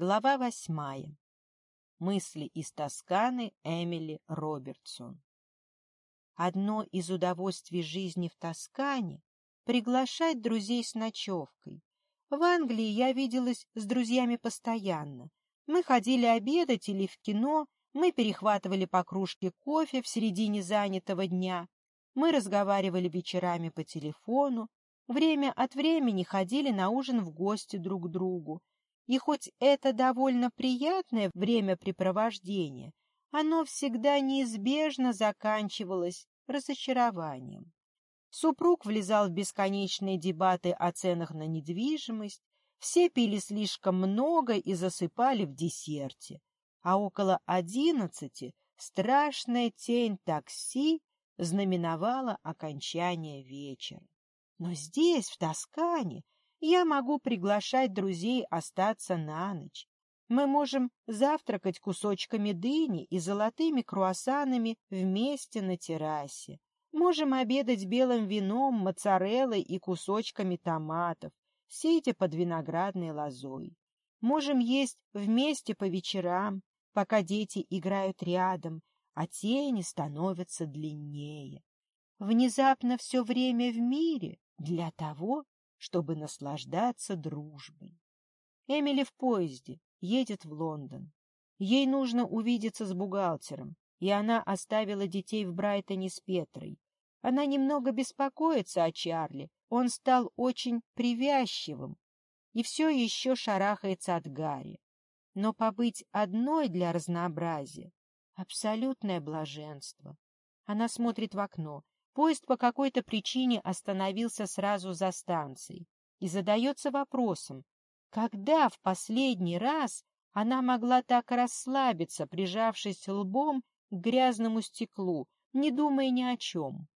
Глава восьмая. Мысли из Тосканы Эмили Робертсон. Одно из удовольствий жизни в Тоскане — приглашать друзей с ночевкой. В Англии я виделась с друзьями постоянно. Мы ходили обедать или в кино, мы перехватывали по кружке кофе в середине занятого дня, мы разговаривали вечерами по телефону, время от времени ходили на ужин в гости друг к другу, и хоть это довольно приятное времяпрепровождение, оно всегда неизбежно заканчивалось разочарованием. Супруг влезал в бесконечные дебаты о ценах на недвижимость, все пили слишком много и засыпали в десерте, а около одиннадцати страшная тень такси знаменовала окончание вечера. Но здесь, в Тоскане, я могу приглашать друзей остаться на ночь. Мы можем завтракать кусочками дыни и золотыми круассанами вместе на террасе. Можем обедать белым вином, моцареллой и кусочками томатов, сидя под виноградной лозой. Можем есть вместе по вечерам, пока дети играют рядом, а тени становятся длиннее. Внезапно все время в мире для того, чтобы наслаждаться дружбой. Эмили в поезде, едет в Лондон. Ей нужно увидеться с бухгалтером, и она оставила детей в Брайтоне с Петрой. Она немного беспокоится о Чарли, он стал очень привязчивым и все еще шарахается от Гарри. Но побыть одной для разнообразия — абсолютное блаженство. Она смотрит в окно, Поезд по какой-то причине остановился сразу за станцией и задается вопросом, когда в последний раз она могла так расслабиться, прижавшись лбом к грязному стеклу, не думая ни о чем.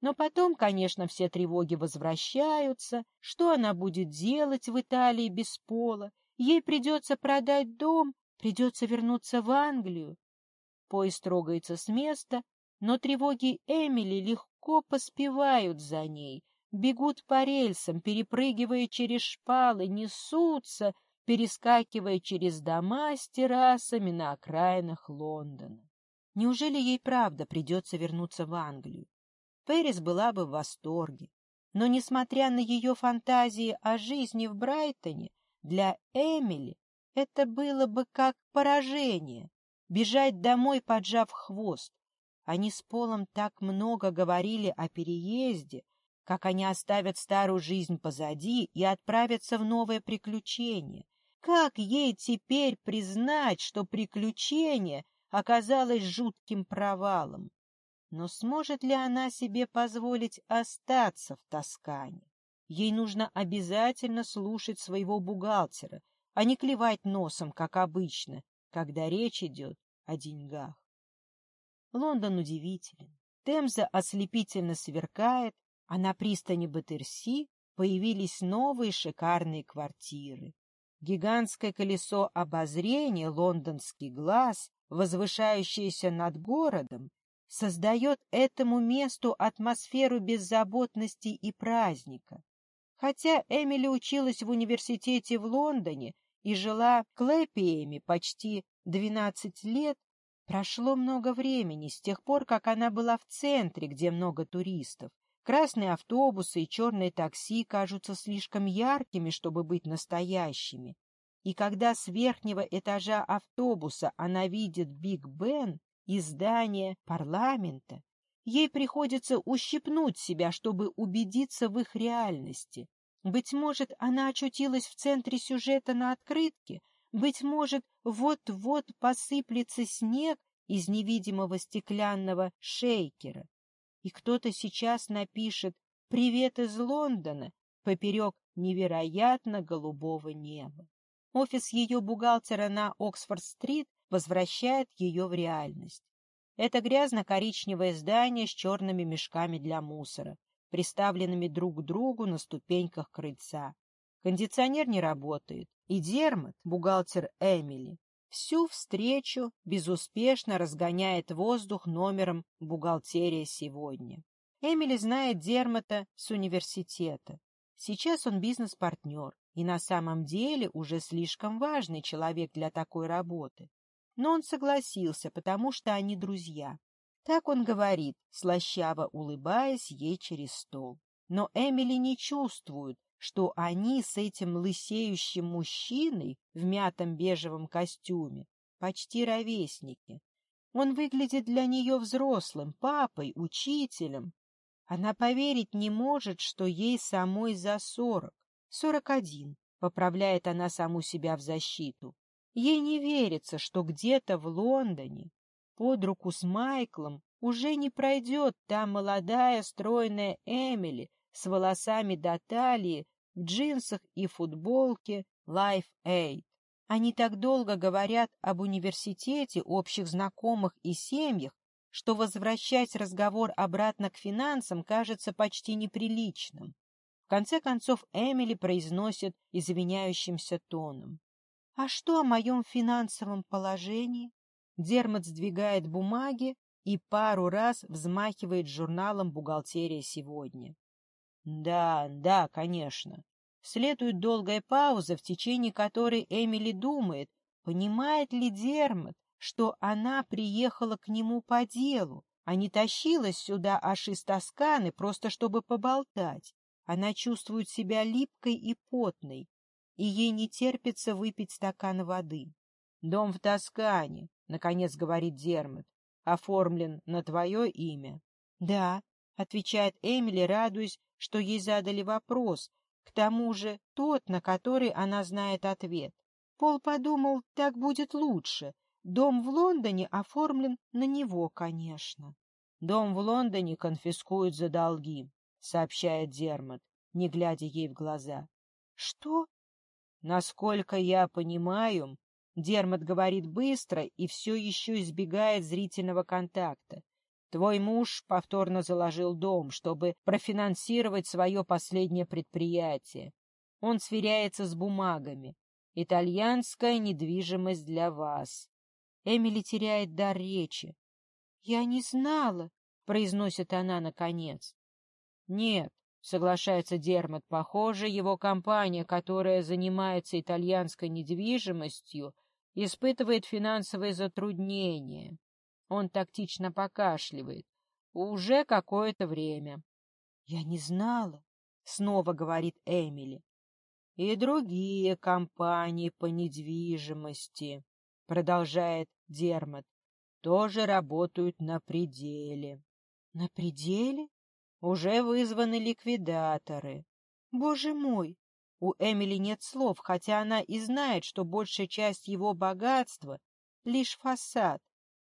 Но потом, конечно, все тревоги возвращаются. Что она будет делать в Италии без пола? Ей придется продать дом, придется вернуться в Англию. Поезд трогается с места, но тревоги Эмили легко поспевают за ней, бегут по рельсам, перепрыгивая через шпалы, несутся, перескакивая через дома с террасами на окраинах Лондона. Неужели ей правда придется вернуться в Англию? Пэрис была бы в восторге. Но, несмотря на ее фантазии о жизни в Брайтоне, для Эмили это было бы как поражение — бежать домой, поджав хвост, они с Полом так много говорили о переезде, как они оставят старую жизнь позади и отправятся в новое приключение. Как ей теперь признать, что приключение оказалось жутким провалом? Но сможет ли она себе позволить остаться в Тоскане? Ей нужно обязательно слушать своего бухгалтера, а не клевать носом, как обычно, когда речь идет о деньгах. Лондон удивителен. Темза ослепительно сверкает, а на пристани Батерси появились новые шикарные квартиры. Гигантское колесо обозрения «Лондонский глаз», возвышающееся над городом, создает этому месту атмосферу беззаботности и праздника. Хотя Эмили училась в университете в Лондоне и жила клэпиями почти 12 лет, Прошло много времени с тех пор, как она была в центре, где много туристов. Красные автобусы и черные такси кажутся слишком яркими, чтобы быть настоящими. И когда с верхнего этажа автобуса она видит Биг Бен и здание парламента, ей приходится ущипнуть себя, чтобы убедиться в их реальности. Быть может, она очутилась в центре сюжета на открытке, быть может, вот-вот посыплется снег из невидимого стеклянного шейкера, и кто-то сейчас напишет «Привет из Лондона» поперек невероятно голубого неба. Офис ее бухгалтера на Оксфорд-стрит возвращает ее в реальность. Это грязно-коричневое здание с черными мешками для мусора, приставленными друг к другу на ступеньках крыльца. Кондиционер не работает, и Дермат, бухгалтер Эмили, всю встречу безуспешно разгоняет воздух номером «Бухгалтерия сегодня». Эмили знает Дермата с университета. Сейчас он бизнес-партнер и на самом деле уже слишком важный человек для такой работы. Но он согласился, потому что они друзья. Так он говорит, слащаво улыбаясь ей через стол. Но Эмили не чувствует, что они с этим лысеющим мужчиной в мятом бежевом костюме почти ровесники. Он выглядит для нее взрослым, папой, учителем. Она поверить не может, что ей самой за сорок. Сорок один, поправляет она саму себя в защиту. Ей не верится, что где-то в Лондоне под руку с Майклом уже не пройдет та молодая стройная Эмили с волосами до талии, в джинсах и футболке Life Aid. Они так долго говорят об университете, общих знакомых и семьях, что возвращать разговор обратно к финансам кажется почти неприличным. В конце концов Эмили произносит извиняющимся тоном. «А что о моем финансовом положении?» Дермат сдвигает бумаги и пару раз взмахивает журналом «Бухгалтерия сегодня». Да, да, конечно. Следует долгая пауза, в течение которой Эмили думает, понимает ли Дермат, что она приехала к нему по делу, а не тащилась сюда аж из Тосканы просто чтобы поболтать. Она чувствует себя липкой и потной, и ей не терпится выпить стакан воды. «Дом в Тоскане», — наконец говорит Дермат, — «оформлен на твое имя». «Да», — отвечает Эмили, радуясь, что ей задали вопрос, к тому же тот, на который она знает ответ. Пол подумал, так будет лучше. Дом в Лондоне оформлен на него, конечно. «Дом в Лондоне конфискуют за долги», — сообщает Дермат, не глядя ей в глаза. «Что?» «Насколько я понимаю...» Дермат говорит быстро и все еще избегает зрительного контакта. Твой муж повторно заложил дом, чтобы профинансировать свое последнее предприятие. Он сверяется с бумагами. Итальянская недвижимость для вас. Эмили теряет дар речи. — Я не знала, — произносит она наконец. — Нет, — соглашается Дермат, — похоже, его компания, которая занимается итальянской недвижимостью, испытывает финансовые затруднения. Он тактично покашливает. Уже какое-то время. — Я не знала, — снова говорит Эмили. — И другие компании по недвижимости, — продолжает Дермат, — тоже работают на пределе. — На пределе? Уже вызваны ликвидаторы. Боже мой! У Эмили нет слов, хотя она и знает, что большая часть его богатства — лишь фасад,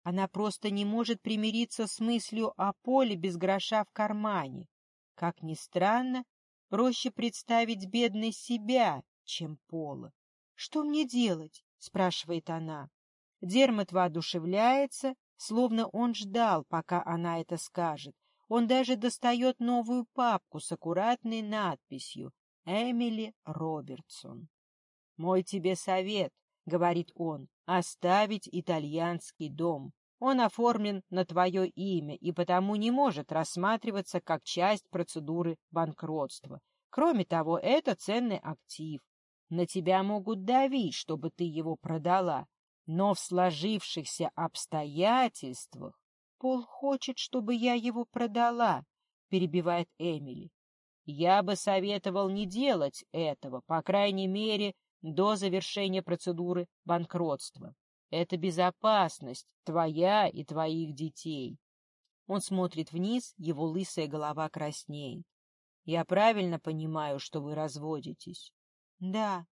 она просто не может примириться с мыслью о поле без гроша в кармане. Как ни странно, проще представить бедной себя, чем пола. «Что мне делать?» — спрашивает она. Дермат воодушевляется, словно он ждал, пока она это скажет. Он даже достает новую папку с аккуратной надписью «Эмили Робертсон». «Мой тебе совет. — говорит он, — оставить итальянский дом. Он оформлен на твое имя и потому не может рассматриваться как часть процедуры банкротства. Кроме того, это ценный актив. На тебя могут давить, чтобы ты его продала. Но в сложившихся обстоятельствах... — Пол хочет, чтобы я его продала, — перебивает Эмили. — Я бы советовал не делать этого, по крайней мере, до завершения процедуры банкротства. Это безопасность твоя и твоих детей. Он смотрит вниз, его лысая голова краснеет. Я правильно понимаю, что вы разводитесь? Да.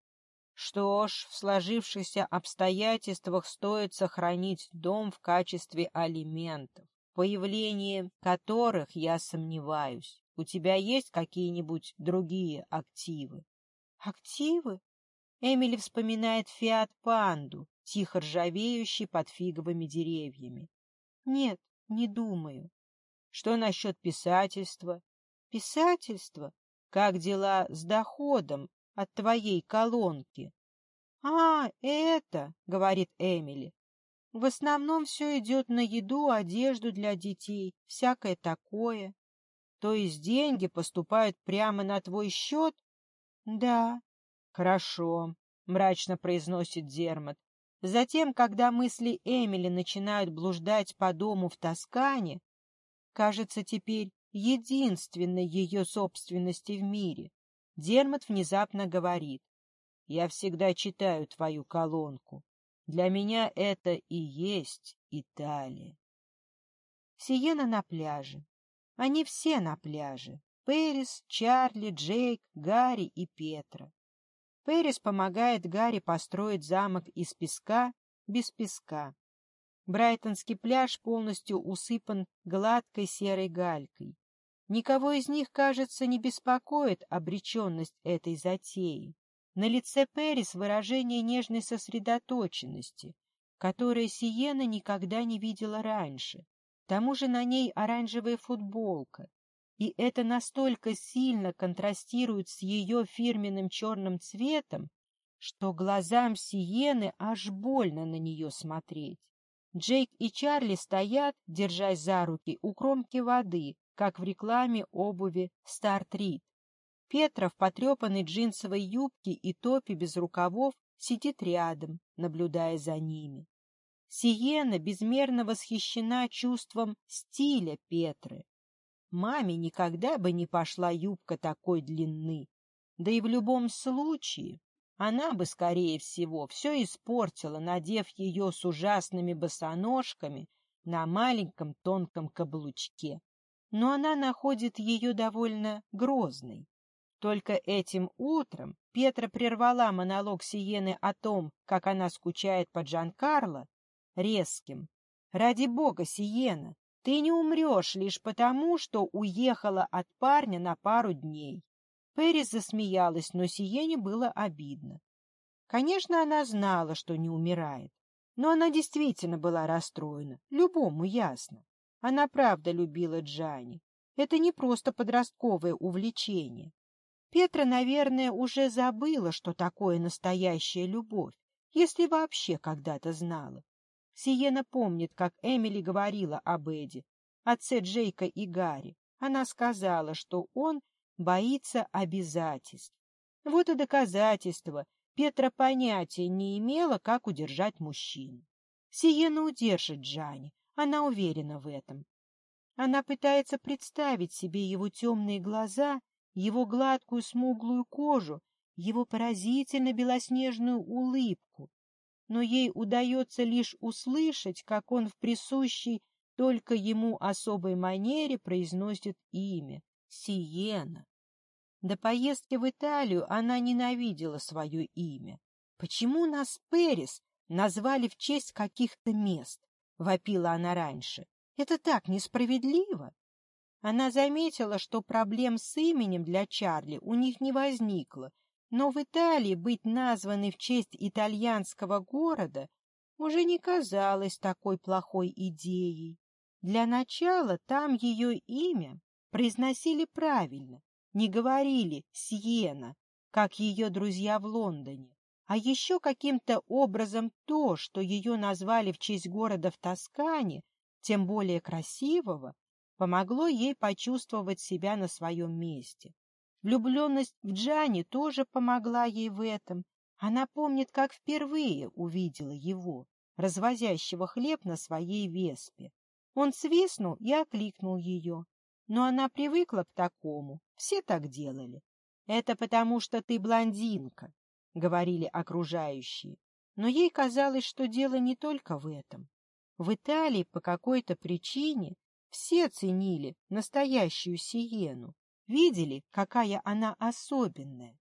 Что ж, в сложившихся обстоятельствах стоит сохранить дом в качестве алиментов, появление которых я сомневаюсь. У тебя есть какие-нибудь другие активы? Активы? Эмили вспоминает фиат-панду, тихо ржавеющий под фиговыми деревьями. Нет, не думаю. Что насчет писательства? Писательство? Как дела с доходом от твоей колонки? — А, это, — говорит Эмили, — в основном все идет на еду, одежду для детей, всякое такое. То есть деньги поступают прямо на твой счет? — Да, «Хорошо», — мрачно произносит Дермат. Затем, когда мысли Эмили начинают блуждать по дому в Тоскане, кажется теперь единственной ее собственности в мире, Дермат внезапно говорит. «Я всегда читаю твою колонку. Для меня это и есть Италия». Сиена на пляже. Они все на пляже. Пэрис, Чарли, Джейк, Гарри и Петра. Пэрис помогает Гарри построить замок из песка без песка. Брайтонский пляж полностью усыпан гладкой серой галькой. Никого из них, кажется, не беспокоит обреченность этой затеи. На лице Перис выражение нежной сосредоточенности, которое Сиена никогда не видела раньше. К тому же на ней оранжевая футболка, и это настолько сильно контрастирует с ее фирменным черным цветом, что глазам Сиены аж больно на нее смотреть. Джейк и Чарли стоят, держась за руки, у кромки воды, как в рекламе обуви «Стартрит». Петра в потрепанной джинсовой юбке и топе без рукавов сидит рядом, наблюдая за ними. Сиена безмерно восхищена чувством стиля Петры. Маме никогда бы не пошла юбка такой длины. Да и в любом случае она бы, скорее всего, все испортила, надев ее с ужасными босоножками на маленьком тонком каблучке. Но она находит ее довольно грозной. Только этим утром Петра прервала монолог Сиены о том, как она скучает по Джан Карло, резким. «Ради бога, Сиена, ты не умрешь лишь потому, что уехала от парня на пару дней. Перри засмеялась, но Сиене было обидно. Конечно, она знала, что не умирает. Но она действительно была расстроена, любому ясно. Она правда любила Джани. Это не просто подростковое увлечение. Петра, наверное, уже забыла, что такое настоящая любовь, если вообще когда-то знала. Сиена помнит, как Эмили говорила об Эдди, отце Джейка и Гарри. Она сказала, что он боится обязательств. Вот и доказательство. Петра понятия не имела, как удержать мужчин. Сиена удержит Джани, она уверена в этом. Она пытается представить себе его темные глаза, его гладкую смуглую кожу, его поразительно белоснежную улыбку но ей удается лишь услышать, как он в присущей только ему особой манере произносит имя — Сиена. До поездки в Италию она ненавидела свое имя. «Почему нас Перес назвали в честь каких-то мест?» — вопила она раньше. «Это так несправедливо!» Она заметила, что проблем с именем для Чарли у них не возникло, но в Италии быть названной в честь итальянского города уже не казалось такой плохой идеей. Для начала там ее имя произносили правильно, не говорили «Сиена», как ее друзья в Лондоне. А еще каким-то образом то, что ее назвали в честь города в Тоскане, тем более красивого, помогло ей почувствовать себя на своем месте. Влюбленность в Джани тоже помогла ей в этом. Она помнит, как впервые увидела его, развозящего хлеб на своей веспе. Он свистнул и окликнул ее. Но она привыкла к такому, все так делали. «Это потому, что ты блондинка», — говорили окружающие. Но ей казалось, что дело не только в этом. В Италии по какой-то причине все ценили настоящую Сиену видели, какая она особенная.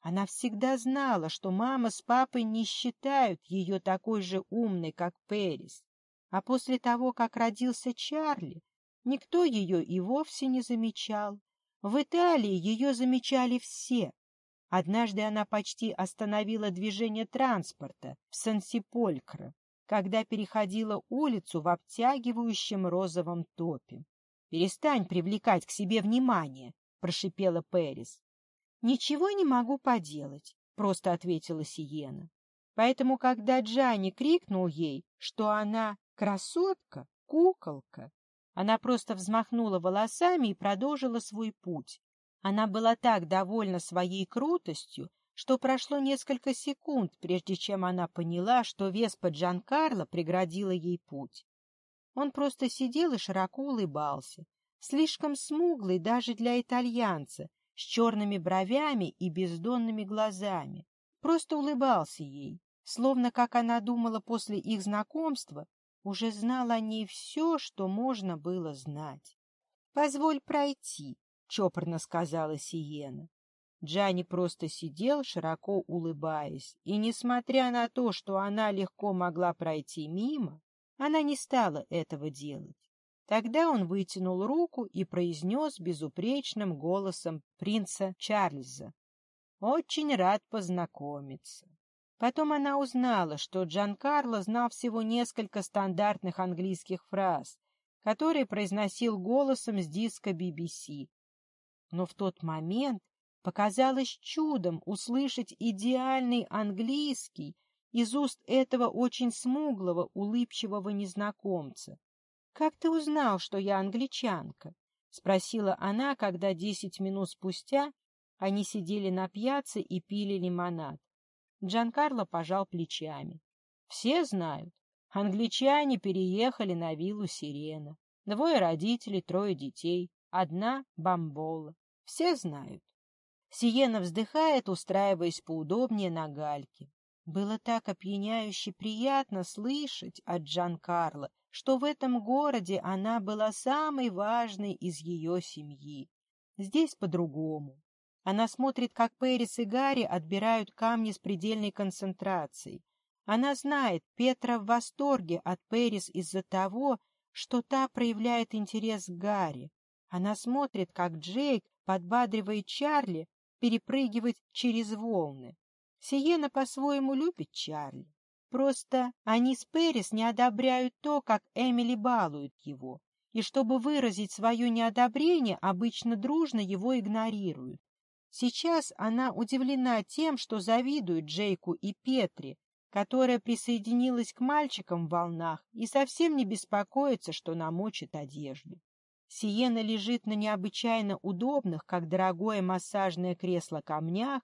Она всегда знала, что мама с папой не считают ее такой же умной, как Перис. А после того, как родился Чарли, никто ее и вовсе не замечал. В Италии ее замечали все. Однажды она почти остановила движение транспорта в Сансиполькро, когда переходила улицу в обтягивающем розовом топе. «Перестань привлекать к себе внимание», — прошипела Перис. — Ничего не могу поделать, — просто ответила Сиена. Поэтому, когда Джани крикнул ей, что она красотка, куколка, она просто взмахнула волосами и продолжила свой путь. Она была так довольна своей крутостью, что прошло несколько секунд, прежде чем она поняла, что веспа Джан Карло преградила ей путь. Он просто сидел и широко улыбался, слишком смуглый даже для итальянца, с черными бровями и бездонными глазами. Просто улыбался ей, словно, как она думала после их знакомства, уже знал о ней все, что можно было знать. — Позволь пройти, — чопорно сказала Сиена. Джани просто сидел, широко улыбаясь, и, несмотря на то, что она легко могла пройти мимо, она не стала этого делать. Тогда он вытянул руку и произнес безупречным голосом принца Чарльза. «Очень рад познакомиться». Потом она узнала, что Джан Карло знал всего несколько стандартных английских фраз, которые произносил голосом с диска BBC. Но в тот момент показалось чудом услышать идеальный английский из уст этого очень смуглого, улыбчивого незнакомца. «Как ты узнал, что я англичанка?» — спросила она, когда десять минут спустя они сидели на пьяце и пили лимонад. Джан Карло пожал плечами. «Все знают. Англичане переехали на виллу Сирена. Двое родителей, трое детей, одна — бомбола. Все знают». Сиена вздыхает, устраиваясь поудобнее на гальке. Было так опьяняюще приятно слышать от Джан Карло что в этом городе она была самой важной из ее семьи. Здесь по-другому. Она смотрит, как Перис и Гарри отбирают камни с предельной концентрацией. Она знает, Петра в восторге от Перис из-за того, что та проявляет интерес к Гарри. Она смотрит, как Джейк подбадривает Чарли перепрыгивать через волны. Сиена по-своему любит Чарли. Просто они с Перес не одобряют то, как Эмили балует его, и чтобы выразить свое неодобрение, обычно дружно его игнорируют. Сейчас она удивлена тем, что завидует Джейку и Петре, которая присоединилась к мальчикам в волнах и совсем не беспокоится, что намочит одежду. Сиена лежит на необычайно удобных, как дорогое массажное кресло, камнях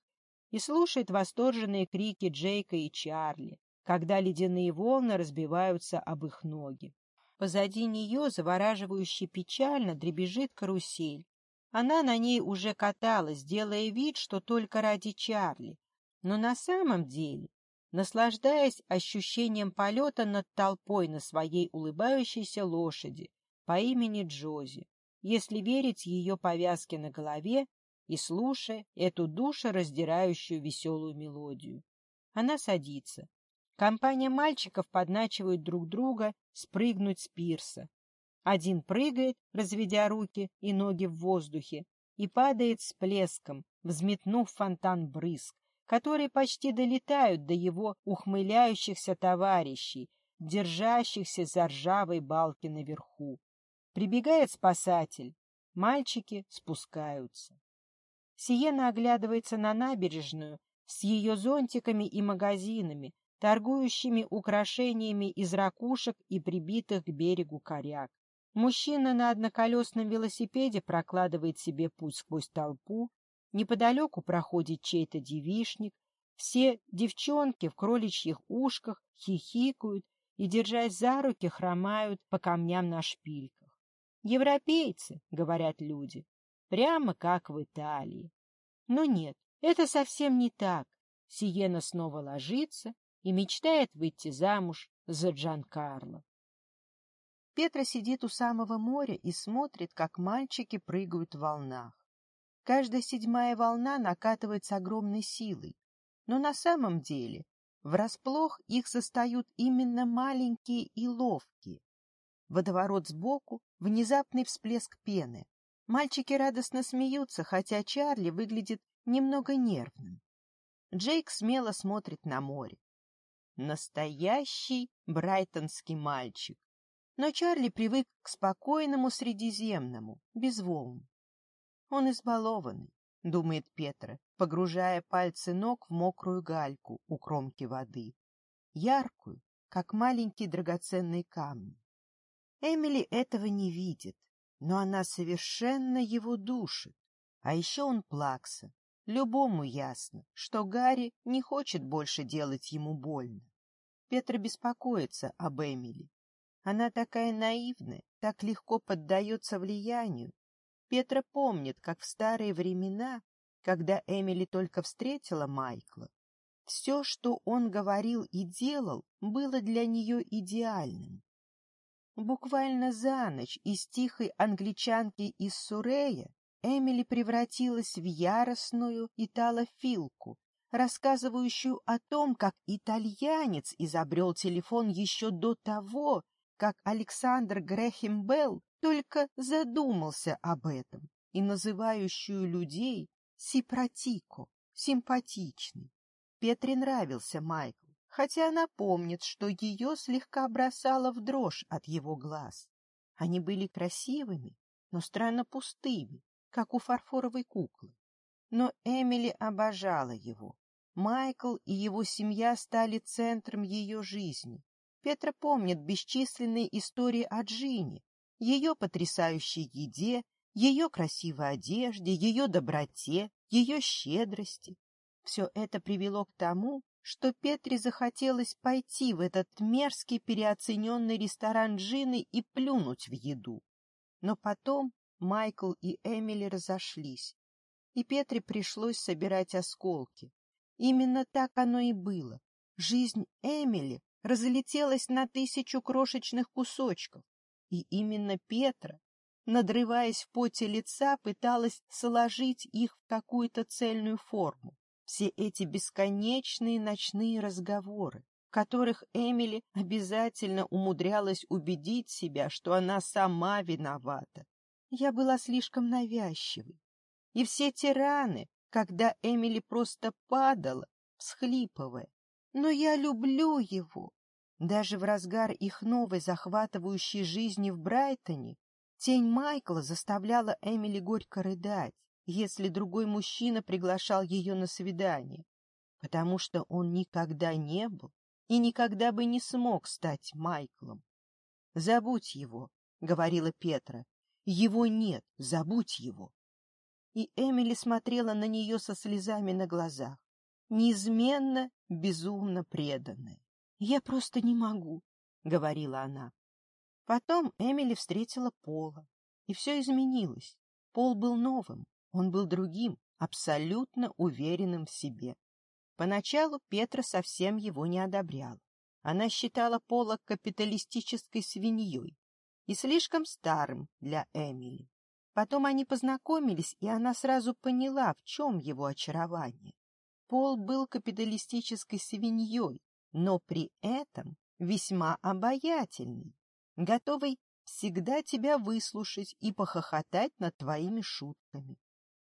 и слушает восторженные крики Джейка и Чарли когда ледяные волны разбиваются об их ноги. Позади нее завораживающе печально дребезжит карусель. Она на ней уже каталась, делая вид, что только ради Чарли. Но на самом деле, наслаждаясь ощущением полета над толпой на своей улыбающейся лошади по имени Джози, если верить ее повязке на голове и слушая эту душераздирающую веселую мелодию. Она садится, Компания мальчиков подначивает друг друга спрыгнуть с пирса. Один прыгает, разведя руки и ноги в воздухе, и падает с плеском, взметнув фонтан брызг, которые почти долетают до его ухмыляющихся товарищей, держащихся за ржавой балки наверху. Прибегает спасатель. Мальчики спускаются. Сиена оглядывается на набережную с ее зонтиками и магазинами, торгующими украшениями из ракушек и прибитых к берегу коряк. Мужчина на одноколесном велосипеде прокладывает себе путь сквозь толпу, неподалеку проходит чей-то девишник, все девчонки в кроличьих ушках хихикают и, держась за руки, хромают по камням на шпильках. «Европейцы», — говорят люди, — «прямо как в Италии». Но нет, это совсем не так. Сиена снова ложится, и мечтает выйти замуж за Джан-Карло. Петра сидит у самого моря и смотрит, как мальчики прыгают в волнах. Каждая седьмая волна накатывает с огромной силой, но на самом деле врасплох их застают именно маленькие и ловкие. Водоворот сбоку, внезапный всплеск пены. Мальчики радостно смеются, хотя Чарли выглядит немного нервным. Джейк смело смотрит на море. Настоящий брайтонский мальчик. Но Чарли привык к спокойному средиземному, без волн. Он избалованный, думает Петра, погружая пальцы ног в мокрую гальку у кромки воды, яркую, как маленькие драгоценные камни. Эмили этого не видит, но она совершенно его душит. А еще он плакса, Любому ясно, что Гарри не хочет больше делать ему больно. Петра беспокоится об Эмили. Она такая наивная, так легко поддается влиянию. Петра помнит, как в старые времена, когда Эмили только встретила Майкла, все, что он говорил и делал, было для нее идеальным. Буквально за ночь из тихой англичанки из Сурея Эмили превратилась в яростную италофилку, рассказывающую о том, как итальянец изобрел телефон еще до того, как Александр Грэхем Белл только задумался об этом, и называющую людей сипротико, симпатичный. Петре нравился Майкл, хотя она помнит, что ее слегка бросало в дрожь от его глаз. Они были красивыми, но странно пустыми, как у фарфоровой куклы. Но Эмили обожала его. Майкл и его семья стали центром ее жизни. Петра помнит бесчисленные истории о Джине, ее потрясающей еде, ее красивой одежде, ее доброте, ее щедрости. Все это привело к тому, что Петре захотелось пойти в этот мерзкий переоцененный ресторан Джины и плюнуть в еду. Но потом Майкл и Эмили разошлись, и Петре пришлось собирать осколки. Именно так оно и было. Жизнь Эмили разлетелась на тысячу крошечных кусочков, и именно Петра, надрываясь в поте лица, пыталась сложить их в какую-то цельную форму. Все эти бесконечные ночные разговоры, в которых Эмили обязательно умудрялась убедить себя, что она сама виновата, я была слишком навязчивой. И все те раны, когда Эмили просто падала, всхлипывая. Но я люблю его. Даже в разгар их новой захватывающей жизни в Брайтоне тень Майкла заставляла Эмили горько рыдать, если другой мужчина приглашал ее на свидание, потому что он никогда не был и никогда бы не смог стать Майклом. «Забудь его», — говорила Петра, его нет, забудь его. И Эмили смотрела на нее со слезами на глазах, неизменно, безумно преданная. — Я просто не могу, — говорила она. Потом Эмили встретила Пола, и все изменилось. Пол был новым, он был другим, абсолютно уверенным в себе. Поначалу Петра совсем его не одобряла. Она считала Пола капиталистической свиньей, и слишком старым для Эмили. Потом они познакомились, и она сразу поняла, в чем его очарование. Пол был капиталистической свиньей, но при этом весьма обаятельный, готовый всегда тебя выслушать и похохотать над твоими шутками.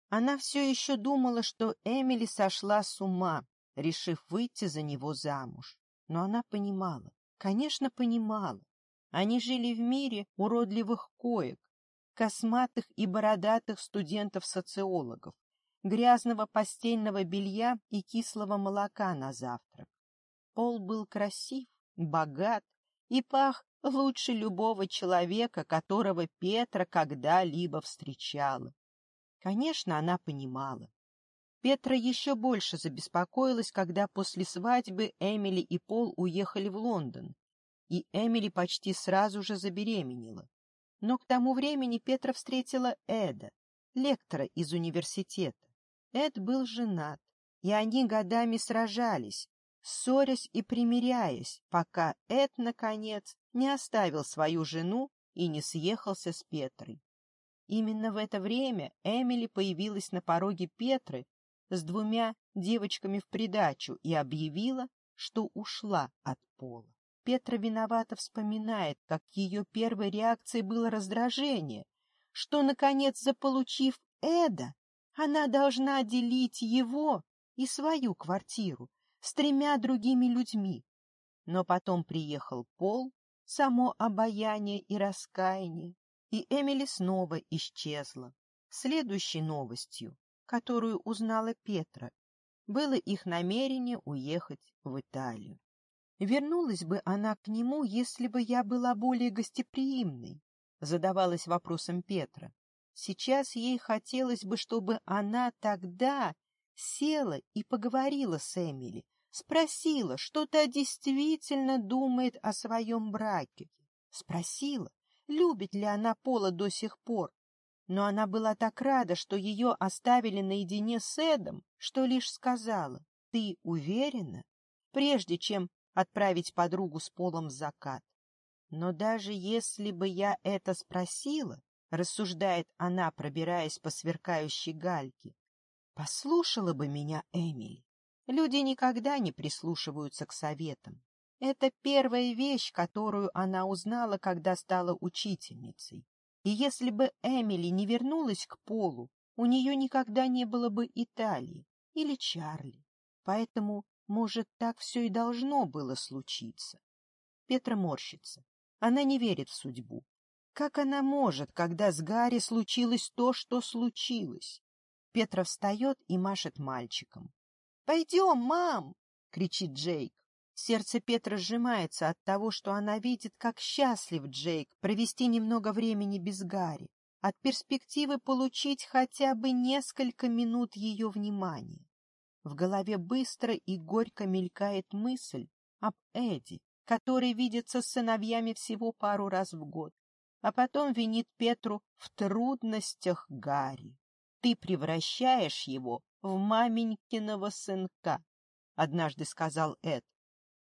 Она все еще думала, что Эмили сошла с ума, решив выйти за него замуж. Но она понимала, конечно, понимала, они жили в мире уродливых коек, косматых и бородатых студентов-социологов, грязного постельного белья и кислого молока на завтрак. Пол был красив, богат и пах лучше любого человека, которого Петра когда-либо встречала. Конечно, она понимала. Петра еще больше забеспокоилась, когда после свадьбы Эмили и Пол уехали в Лондон, и Эмили почти сразу же забеременела. Но к тому времени Петра встретила Эда, лектора из университета. Эд был женат, и они годами сражались, ссорясь и примиряясь, пока Эд, наконец, не оставил свою жену и не съехался с Петрой. Именно в это время Эмили появилась на пороге Петры с двумя девочками в придачу и объявила, что ушла от пола. Петра виновато вспоминает, как ее первой реакцией было раздражение, что, наконец, заполучив Эда, она должна делить его и свою квартиру с тремя другими людьми. Но потом приехал Пол, само обаяние и раскаяние, и Эмили снова исчезла. Следующей новостью, которую узнала Петра, было их намерение уехать в Италию. Вернулась бы она к нему, если бы я была более гостеприимной, задавалась вопросом Петра. Сейчас ей хотелось бы, чтобы она тогда села и поговорила с Эмили, спросила, что та действительно думает о своем браке. Спросила, любит ли она Пола до сих пор. Но она была так рада, что ее оставили наедине с Эдом, что лишь сказала, «Ты уверена?» Прежде чем отправить подругу с полом в закат. Но даже если бы я это спросила, рассуждает она, пробираясь по сверкающей гальке, послушала бы меня Эмили. Люди никогда не прислушиваются к советам. Это первая вещь, которую она узнала, когда стала учительницей. И если бы Эмили не вернулась к Полу, у нее никогда не было бы Италии или Чарли. Поэтому может, так все и должно было случиться. Петра морщится. Она не верит в судьбу. Как она может, когда с Гарри случилось то, что случилось? Петра встает и машет мальчиком. — Пойдем, мам! — кричит Джейк. Сердце Петра сжимается от того, что она видит, как счастлив Джейк провести немного времени без Гарри, от перспективы получить хотя бы несколько минут ее внимания. В голове быстро и горько мелькает мысль об Эдди, который видится с сыновьями всего пару раз в год, а потом винит Петру в трудностях Гарри. «Ты превращаешь его в маменькиного сынка», — однажды сказал Эд,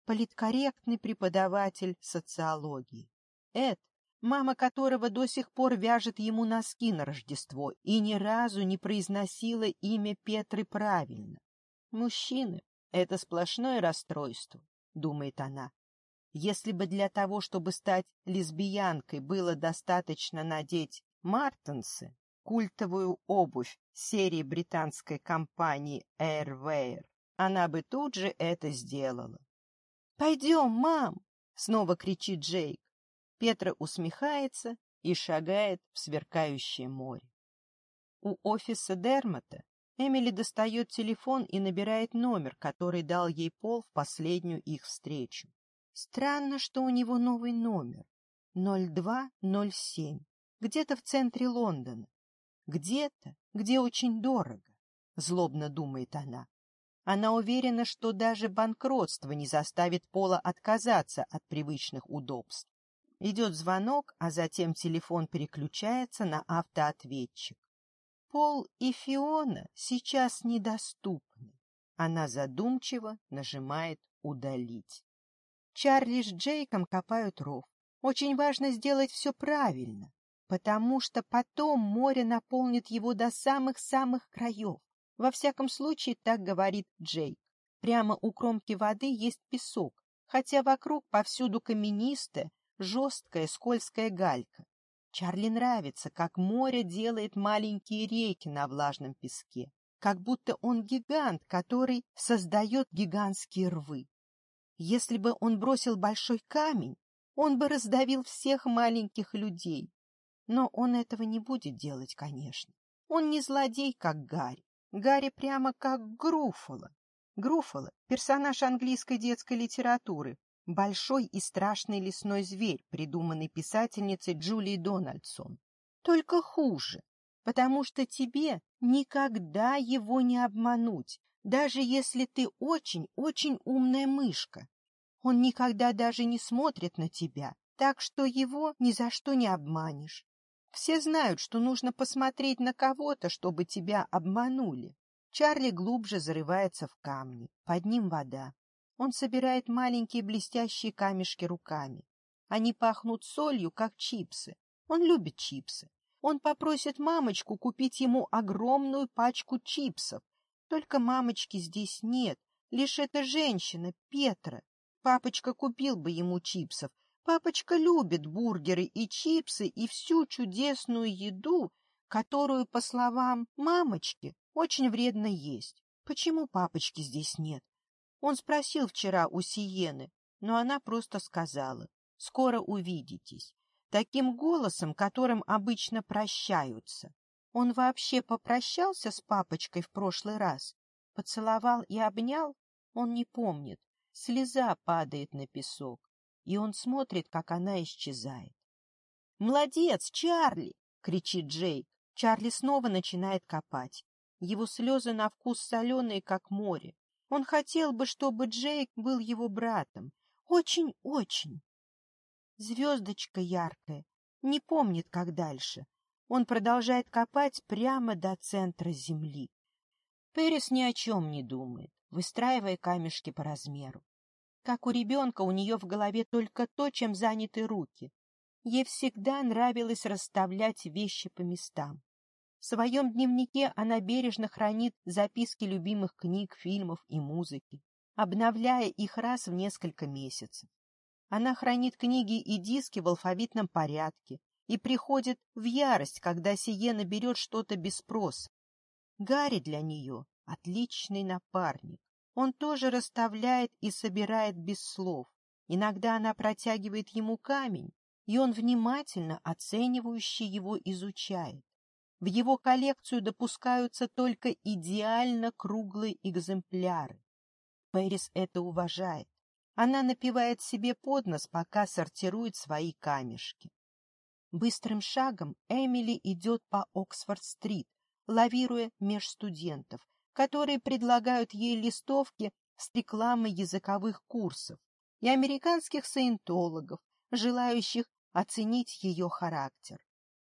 политкорректный преподаватель социологии. Эд, мама которого до сих пор вяжет ему носки на Рождество и ни разу не произносила имя Петры правильно. Мужчины — это сплошное расстройство, — думает она. Если бы для того, чтобы стать лесбиянкой, было достаточно надеть мартенсы, культовую обувь серии британской компании Airwear, она бы тут же это сделала. «Пойдем, мам!» — снова кричит Джейк. Петра усмехается и шагает в сверкающее море. У офиса Дермата Эмили достает телефон и набирает номер, который дал ей Пол в последнюю их встречу. Странно, что у него новый номер. 0207. Где-то в центре Лондона. Где-то, где очень дорого, злобно думает она. Она уверена, что даже банкротство не заставит Пола отказаться от привычных удобств. Идет звонок, а затем телефон переключается на автоответчик. Пол и Фиона сейчас недоступны. Она задумчиво нажимает «Удалить». Чарли с Джейком копают ров. Очень важно сделать все правильно, потому что потом море наполнит его до самых-самых краев. Во всяком случае, так говорит Джейк. Прямо у кромки воды есть песок, хотя вокруг повсюду каменистая, жесткая, скользкая галька. Чарли нравится, как море делает маленькие реки на влажном песке, как будто он гигант, который создает гигантские рвы. Если бы он бросил большой камень, он бы раздавил всех маленьких людей. Но он этого не будет делать, конечно. Он не злодей, как Гарри. Гарри прямо как Груфало. Груфало — персонаж английской детской литературы, большой и страшный лесной зверь, придуманный писательницей Джулией Дональдсон. Только хуже, потому что тебе никогда его не обмануть, даже если ты очень-очень умная мышка. Он никогда даже не смотрит на тебя, так что его ни за что не обманешь. Все знают, что нужно посмотреть на кого-то, чтобы тебя обманули. Чарли глубже зарывается в камни, под ним вода. Он собирает маленькие блестящие камешки руками. Они пахнут солью, как чипсы. Он любит чипсы. Он попросит мамочку купить ему огромную пачку чипсов. Только мамочки здесь нет, лишь эта женщина, Петра. Папочка купил бы ему чипсов. Папочка любит бургеры и чипсы и всю чудесную еду, которую, по словам мамочки, очень вредно есть. Почему папочки здесь нет? Он спросил вчера у Сиены, но она просто сказала «Скоро увидитесь» таким голосом, которым обычно прощаются. Он вообще попрощался с папочкой в прошлый раз, поцеловал и обнял, он не помнит. Слеза падает на песок, и он смотрит, как она исчезает. «Молодец, Чарли!» — кричит Джейк. Чарли снова начинает копать. Его слезы на вкус соленые, как море. Он хотел бы, чтобы Джейк был его братом. Очень-очень. Звездочка яркая, не помнит, как дальше. Он продолжает копать прямо до центра земли. Перес ни о чем не думает, выстраивая камешки по размеру. Как у ребенка, у нее в голове только то, чем заняты руки. Ей всегда нравилось расставлять вещи по местам. В своем дневнике она бережно хранит записки любимых книг, фильмов и музыки, обновляя их раз в несколько месяцев. Она хранит книги и диски в алфавитном порядке и приходит в ярость, когда Сиена берет что-то без спроса. Гарри для нее — отличный напарник. Он тоже расставляет и собирает без слов. Иногда она протягивает ему камень, и он внимательно, оценивающий его изучает. В его коллекцию допускаются только идеально круглые экземпляры. Пэрис это уважает. Она напивает себе под нос, пока сортирует свои камешки. Быстрым шагом Эмили идет по Оксфорд-стрит, лавируя меж студентов, которые предлагают ей листовки с рекламой языковых курсов и американских саентологов, желающих оценить ее характер.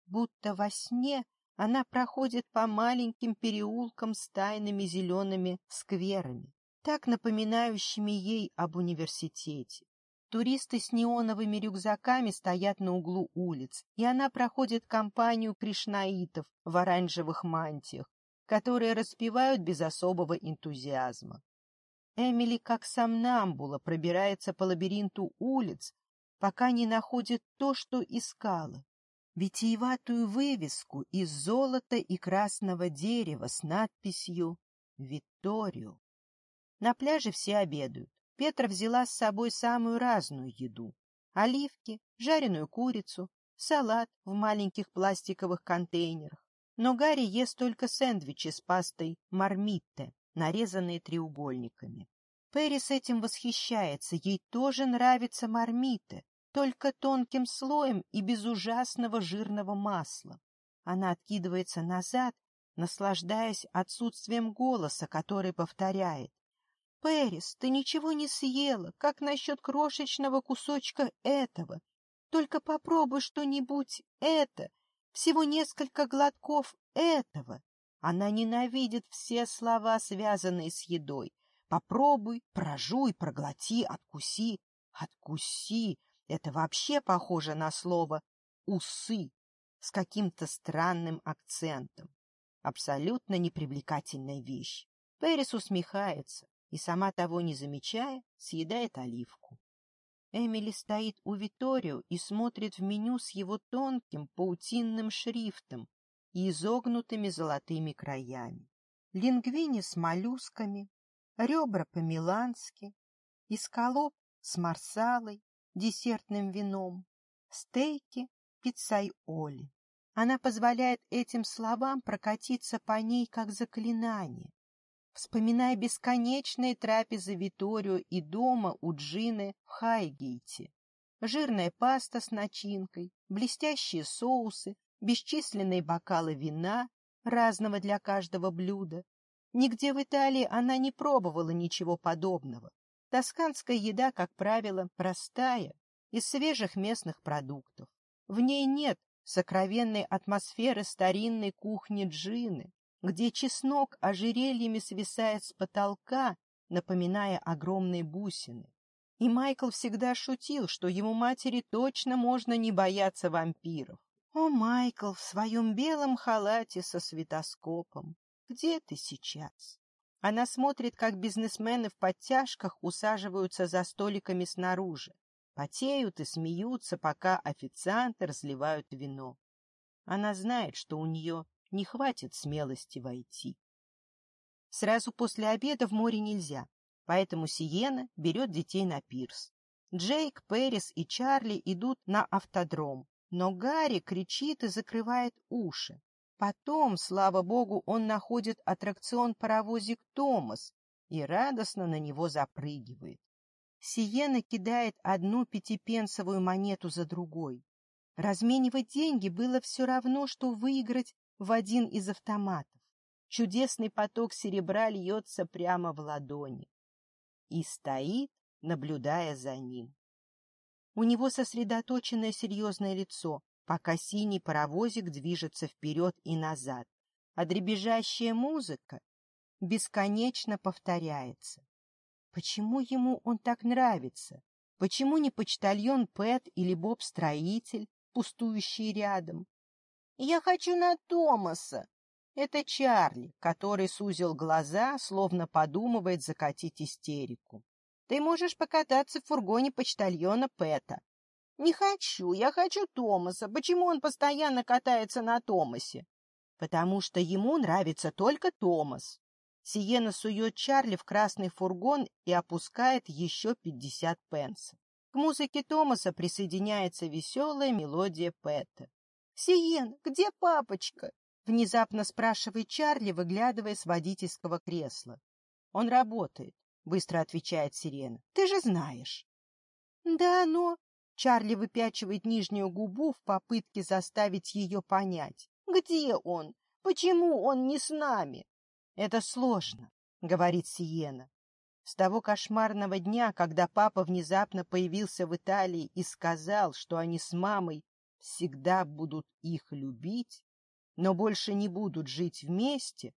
Будто во сне она проходит по маленьким переулкам с тайными зелеными скверами, так напоминающими ей об университете. Туристы с неоновыми рюкзаками стоят на углу улиц, и она проходит компанию кришнаитов в оранжевых мантиях, которые распевают без особого энтузиазма. Эмили, как сомнамбула, пробирается по лабиринту улиц, пока не находит то, что искала витиеватую вывеску из золота и красного дерева с надписью «Витторио». На пляже все обедают. Петра взяла с собой самую разную еду. Оливки, жареную курицу, салат в маленьких пластиковых контейнерах. Но Гарри ест только сэндвичи с пастой мармитте, нарезанные треугольниками. Перри с этим восхищается, ей тоже нравится мармитте, только тонким слоем и без ужасного жирного масла. Она откидывается назад, наслаждаясь отсутствием голоса, который повторяет. «Пэрис, ты ничего не съела, как насчет крошечного кусочка этого? Только попробуй что-нибудь это, всего несколько глотков этого». Она ненавидит все слова, связанные с едой. «Попробуй, прожуй, проглоти, откуси». «Откуси!» Это вообще похоже на слово «усы» с каким-то странным акцентом. Абсолютно непривлекательная вещь. Пэрис усмехается и, сама того не замечая, съедает оливку. Эмили стоит у Виторио и смотрит в меню с его тонким паутинным шрифтом и изогнутыми золотыми краями. Лингвини с моллюсками, ребра по-милански, исколоб с марсалой, десертным вином, стейки, пиццайоли. Она позволяет этим словам прокатиться по ней, как заклинание. Вспоминая бесконечные трапезы Виторио и дома у Джины в Хайгейте. Жирная паста с начинкой, блестящие соусы, бесчисленные бокалы вина, разного для каждого блюда. Нигде в Италии она не пробовала ничего подобного. Тосканская еда, как правило, простая, из свежих местных продуктов. В ней нет сокровенной атмосферы старинной кухни джины, где чеснок ожерельями свисает с потолка, напоминая огромные бусины. И Майкл всегда шутил, что ему матери точно можно не бояться вампиров. «О, Майкл, в своем белом халате со светоскопом! Где ты сейчас?» Она смотрит, как бизнесмены в подтяжках усаживаются за столиками снаружи, потеют и смеются, пока официанты разливают вино. Она знает, что у нее не хватит смелости войти. Сразу после обеда в море нельзя, поэтому Сиена берет детей на пирс. Джейк, Пэрис и Чарли идут на автодром, но Гарри кричит и закрывает уши. Потом, слава богу, он находит аттракцион-паровозик Томас и радостно на него запрыгивает. Сиена кидает одну пятипенсовую монету за другой. Разменивать деньги было все равно, что выиграть в один из автоматов. Чудесный поток серебра льется прямо в ладони. И стоит, наблюдая за ним. У него сосредоточенное серьезное лицо, пока синий паровозик движется вперед и назад, а дребезжащая музыка бесконечно повторяется. Почему ему он так нравится? Почему не почтальон Пэт или Боб-строитель, пустующий рядом? «Я хочу на Томаса!» Это Чарли, который сузил глаза, словно подумывает закатить истерику. «Ты можешь покататься в фургоне почтальона Пэта. Не хочу, я хочу Томаса. Почему он постоянно катается на Томасе? Потому что ему нравится только Томас. Сиена сует Чарли в красный фургон и опускает еще пятьдесят пенсов. К музыке Томаса присоединяется веселая мелодия Пэта. «Сиен, где папочка?» — внезапно спрашивает Чарли, выглядывая с водительского кресла. «Он работает», — быстро отвечает Сирена. «Ты же знаешь». «Да, но...» Чарли выпячивает нижнюю губу в попытке заставить ее понять. «Где он? Почему он не с нами?» «Это сложно», — говорит Сиена. С того кошмарного дня, когда папа внезапно появился в Италии и сказал, что они с мамой всегда будут их любить, но больше не будут жить вместе,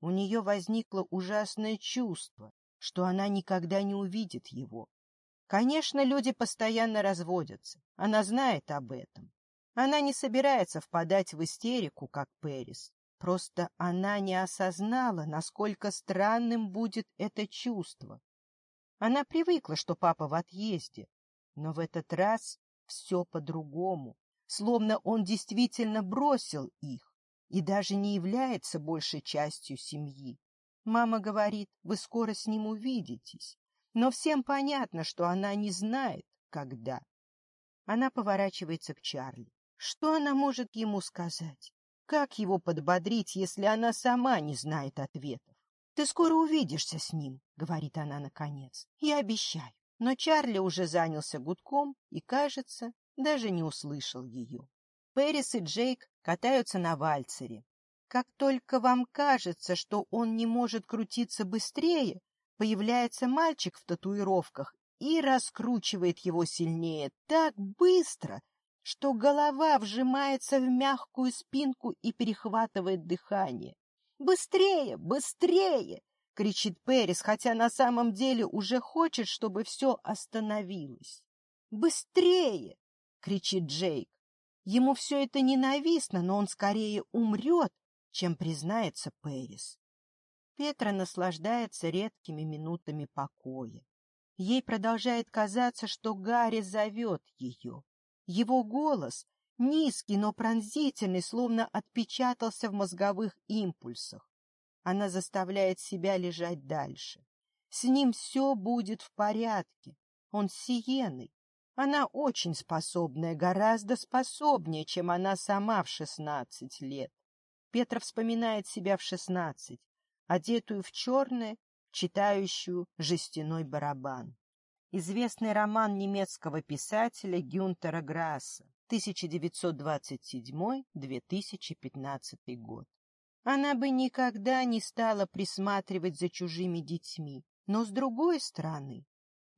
у нее возникло ужасное чувство, что она никогда не увидит его, Конечно, люди постоянно разводятся. Она знает об этом. Она не собирается впадать в истерику, как Пэрис. Просто она не осознала, насколько странным будет это чувство. Она привыкла, что папа в отъезде. Но в этот раз все по-другому. Словно он действительно бросил их и даже не является большей частью семьи. Мама говорит, вы скоро с ним увидитесь. Но всем понятно, что она не знает, когда. Она поворачивается к Чарли. Что она может ему сказать? Как его подбодрить, если она сама не знает ответов? «Ты скоро увидишься с ним», — говорит она наконец. «Я обещаю». Но Чарли уже занялся гудком и, кажется, даже не услышал ее. Перрис и Джейк катаются на вальцере. Как только вам кажется, что он не может крутиться быстрее, Появляется мальчик в татуировках и раскручивает его сильнее так быстро, что голова вжимается в мягкую спинку и перехватывает дыхание. «Быстрее! Быстрее!» — кричит Перис, хотя на самом деле уже хочет, чтобы все остановилось. «Быстрее!» — кричит Джейк. Ему все это ненавистно, но он скорее умрет, чем признается Перис. Петра наслаждается редкими минутами покоя. Ей продолжает казаться, что Гарри зовет ее. Его голос, низкий, но пронзительный, словно отпечатался в мозговых импульсах. Она заставляет себя лежать дальше. С ним все будет в порядке. Он сиеный. Она очень способная, гораздо способнее, чем она сама в шестнадцать лет. Петра вспоминает себя в шестнадцать одетую в черное, читающую жестяной барабан. Известный роман немецкого писателя Гюнтера Грасса 1927-2015 год. Она бы никогда не стала присматривать за чужими детьми, но с другой стороны,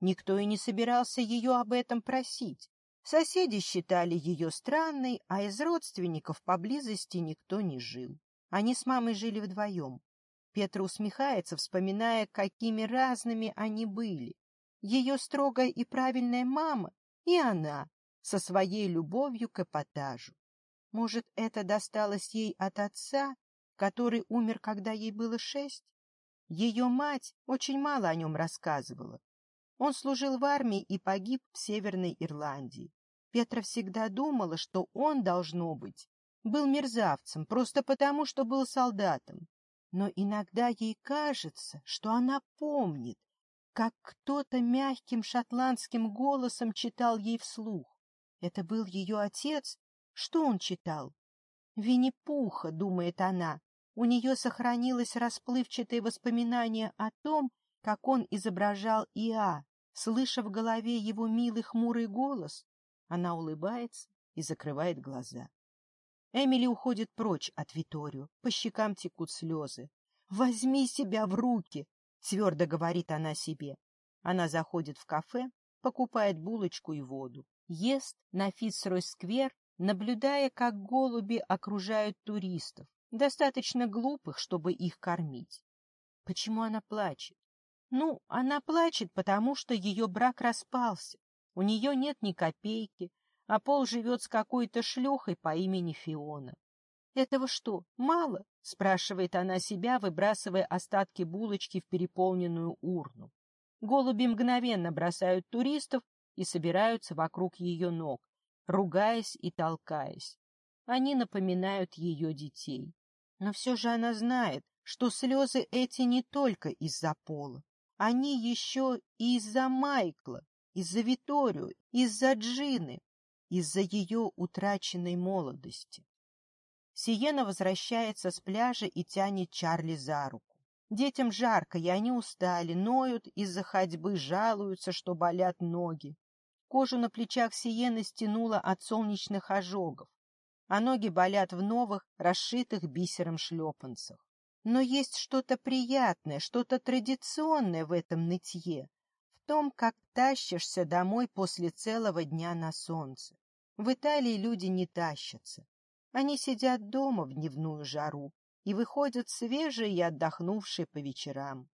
никто и не собирался ее об этом просить. Соседи считали ее странной, а из родственников поблизости никто не жил. Они с мамой жили вдвоем. Петра усмехается, вспоминая, какими разными они были. Ее строгая и правильная мама и она со своей любовью к эпатажу. Может, это досталось ей от отца, который умер, когда ей было шесть? Ее мать очень мало о нем рассказывала. Он служил в армии и погиб в Северной Ирландии. Петра всегда думала, что он, должно быть, был мерзавцем просто потому, что был солдатом но иногда ей кажется, что она помнит, как кто-то мягким шотландским голосом читал ей вслух. Это был ее отец? Что он читал? «Винни-Пуха», — думает она. У нее сохранилось расплывчатое воспоминание о том, как он изображал Иа, слыша в голове его милый хмурый голос. Она улыбается и закрывает глаза. Эмили уходит прочь от Виторию. по щекам текут слезы. «Возьми себя в руки!» — твердо говорит она себе. Она заходит в кафе, покупает булочку и воду, ест на Фицрой-сквер, наблюдая, как голуби окружают туристов, достаточно глупых, чтобы их кормить. Почему она плачет? Ну, она плачет, потому что ее брак распался. У нее нет ни копейки, а Пол живет с какой-то шлюхой по имени Фиона. «Этого что, мало?» — спрашивает она себя, выбрасывая остатки булочки в переполненную урну. Голуби мгновенно бросают туристов и собираются вокруг ее ног, ругаясь и толкаясь. Они напоминают ее детей. Но все же она знает, что слезы эти не только из-за пола. Они еще и из-за Майкла, из-за Виторию, из-за Джины, из-за ее утраченной молодости. Сиена возвращается с пляжа и тянет Чарли за руку. Детям жарко, и они устали, ноют из-за ходьбы, жалуются, что болят ноги. Кожу на плечах Сиены стянуло от солнечных ожогов, а ноги болят в новых, расшитых бисером шлепанцах. Но есть что-то приятное, что-то традиционное в этом нытье, в том, как тащишься домой после целого дня на солнце. В Италии люди не тащатся. Они сидят дома в дневную жару и выходят свежие и отдохнувшие по вечерам.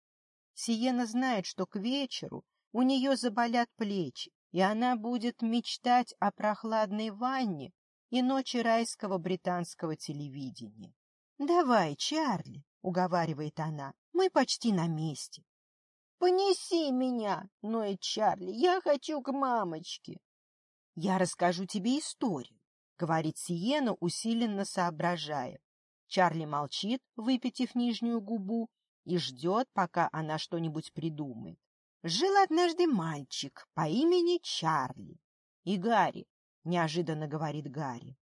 Сиена знает, что к вечеру у нее заболят плечи, и она будет мечтать о прохладной ванне и ночи райского британского телевидения. — Давай, Чарли, — уговаривает она, — мы почти на месте. — Понеси меня, — ноет Чарли, — я хочу к мамочке. — Я расскажу тебе историю, — говорит Сиена, усиленно соображая. Чарли молчит, выпитив нижнюю губу, и ждет, пока она что-нибудь придумает. Жил однажды мальчик по имени Чарли. И Гарри, — неожиданно говорит Гарри.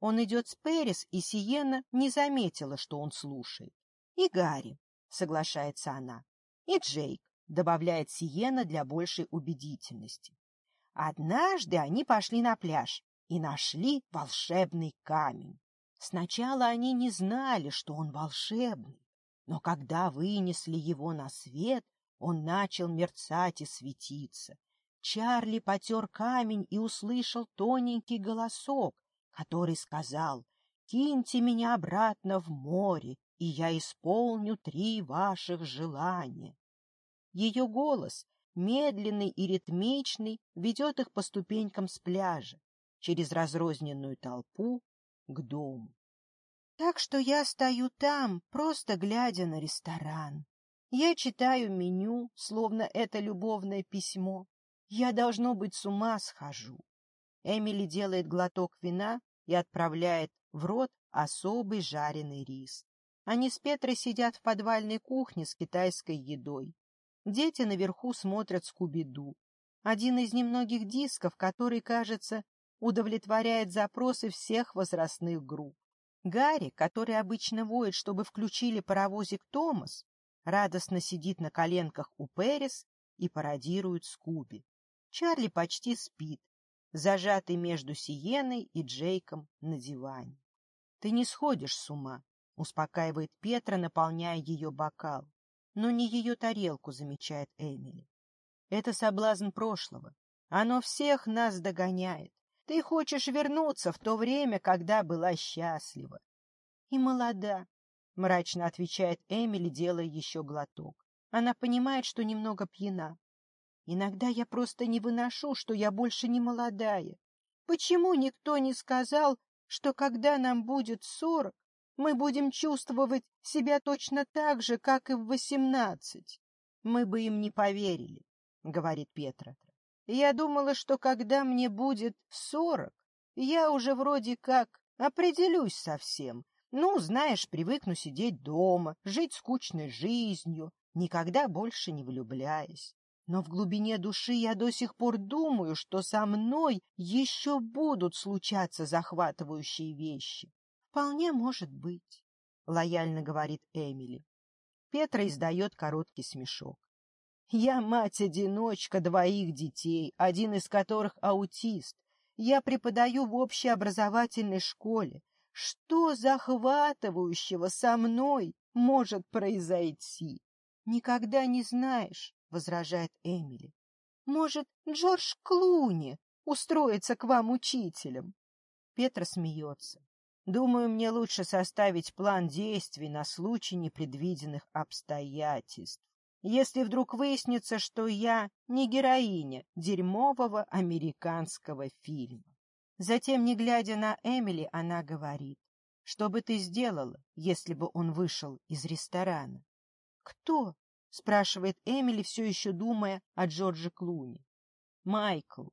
Он идет с Перес, и Сиена не заметила, что он слушает. И Гарри, — соглашается она. И Джейк, — добавляет Сиена для большей убедительности. Однажды они пошли на пляж и нашли волшебный камень. Сначала они не знали, что он волшебный, но когда вынесли его на свет, он начал мерцать и светиться. Чарли потер камень и услышал тоненький голосок, который сказал «Киньте меня обратно в море, и я исполню три ваших желания». Ее голос медленный и ритмичный, ведет их по ступенькам с пляжа, через разрозненную толпу, к дому. Так что я стою там, просто глядя на ресторан. Я читаю меню, словно это любовное письмо. Я, должно быть, с ума схожу. Эмили делает глоток вина и отправляет в рот особый жареный рис. Они с Петрой сидят в подвальной кухне с китайской едой. Дети наверху смотрят Скуби-Ду. Один из немногих дисков, который, кажется, удовлетворяет запросы всех возрастных групп. Гарри, который обычно воет, чтобы включили паровозик Томас, радостно сидит на коленках у Перис и пародирует Скуби. Чарли почти спит, зажатый между Сиеной и Джейком на диване. — Ты не сходишь с ума, — успокаивает Петра, наполняя ее бокал но не ее тарелку замечает Эмили. Это соблазн прошлого. Оно всех нас догоняет. Ты хочешь вернуться в то время, когда была счастлива. И молода, — мрачно отвечает Эмили, делая еще глоток. Она понимает, что немного пьяна. Иногда я просто не выношу, что я больше не молодая. Почему никто не сказал, что когда нам будет сорок, мы будем чувствовать себя точно так же, как и в восемнадцать. Мы бы им не поверили, — говорит Петра. Я думала, что когда мне будет сорок, я уже вроде как определюсь совсем. Ну, знаешь, привыкну сидеть дома, жить скучной жизнью, никогда больше не влюбляясь. Но в глубине души я до сих пор думаю, что со мной еще будут случаться захватывающие вещи. «Вполне может быть», — лояльно говорит Эмили. Петра издает короткий смешок. «Я мать-одиночка двоих детей, один из которых аутист. Я преподаю в общеобразовательной школе. Что захватывающего со мной может произойти?» «Никогда не знаешь», — возражает Эмили. «Может, Джордж Клуни устроится к вам учителем?» Петра смеется. Думаю, мне лучше составить план действий на случай непредвиденных обстоятельств. Если вдруг выяснится, что я не героиня дерьмового американского фильма. Затем, не глядя на Эмили, она говорит, что бы ты сделала, если бы он вышел из ресторана? «Кто?» — спрашивает Эмили, все еще думая о Джорджи Клуни. «Майкл.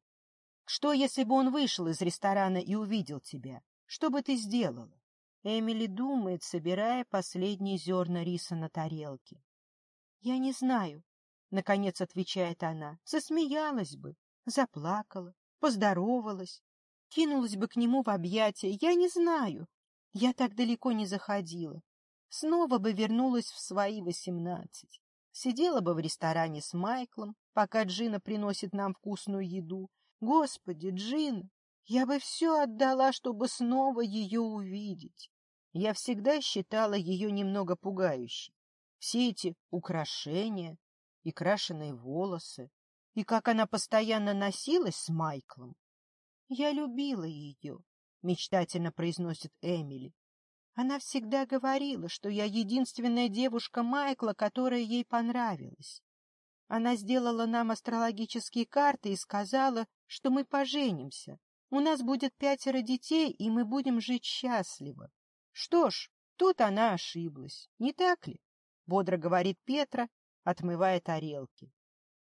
Что, если бы он вышел из ресторана и увидел тебя? Что бы ты сделала? Эмили думает, собирая последние зерна риса на тарелке. — Я не знаю, — наконец отвечает она. Засмеялась бы, заплакала, поздоровалась, кинулась бы к нему в объятия. Я не знаю. Я так далеко не заходила. Снова бы вернулась в свои восемнадцать. Сидела бы в ресторане с Майклом, пока Джина приносит нам вкусную еду. Господи, Джина. Я бы все отдала, чтобы снова ее увидеть. Я всегда считала ее немного пугающей. Все эти украшения и крашеные волосы, и как она постоянно носилась с Майклом. Я любила ее, мечтательно произносит Эмили. Она всегда говорила, что я единственная девушка Майкла, которая ей понравилась. Она сделала нам астрологические карты и сказала, что мы поженимся. У нас будет пятеро детей, и мы будем жить счастливо. Что ж, тут она ошиблась, не так ли? Бодро говорит Петра, отмывая тарелки.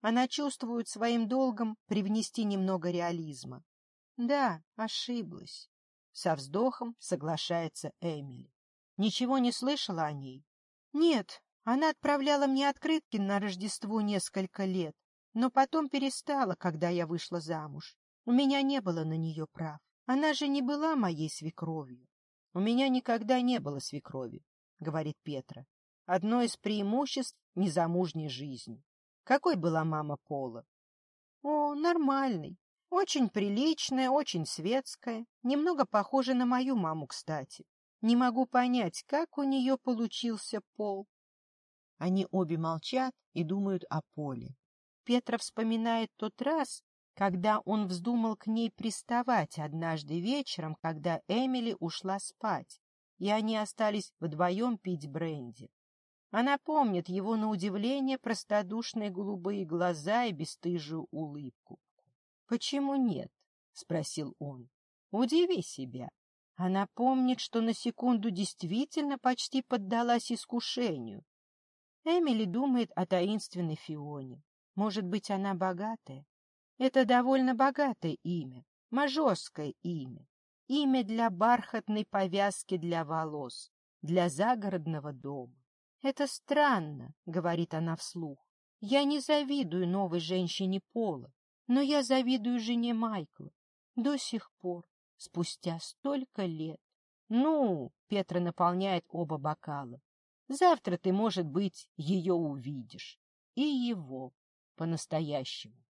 Она чувствует своим долгом привнести немного реализма. Да, ошиблась. Со вздохом соглашается Эмили. Ничего не слышала о ней? Нет, она отправляла мне открытки на Рождество несколько лет, но потом перестала, когда я вышла замуж. У меня не было на нее прав. Она же не была моей свекровью. У меня никогда не было свекрови, говорит Петра. Одно из преимуществ незамужней жизни. Какой была мама Пола? О, нормальный. Очень приличная, очень светская. Немного похожа на мою маму, кстати. Не могу понять, как у нее получился Пол. Они обе молчат и думают о Поле. Петра вспоминает тот раз, когда он вздумал к ней приставать однажды вечером, когда Эмили ушла спать, и они остались вдвоем пить бренди. Она помнит его на удивление простодушные голубые глаза и бесстыжую улыбку. — Почему нет? — спросил он. — Удиви себя. Она помнит, что на секунду действительно почти поддалась искушению. Эмили думает о таинственной Фионе. Может быть, она богатая? Это довольно богатое имя, мажорское имя, имя для бархатной повязки для волос, для загородного дома. «Это странно», — говорит она вслух. «Я не завидую новой женщине Пола, но я завидую жене Майкла. До сих пор, спустя столько лет. Ну, — Петра наполняет оба бокала, — завтра ты, может быть, ее увидишь. И его по-настоящему.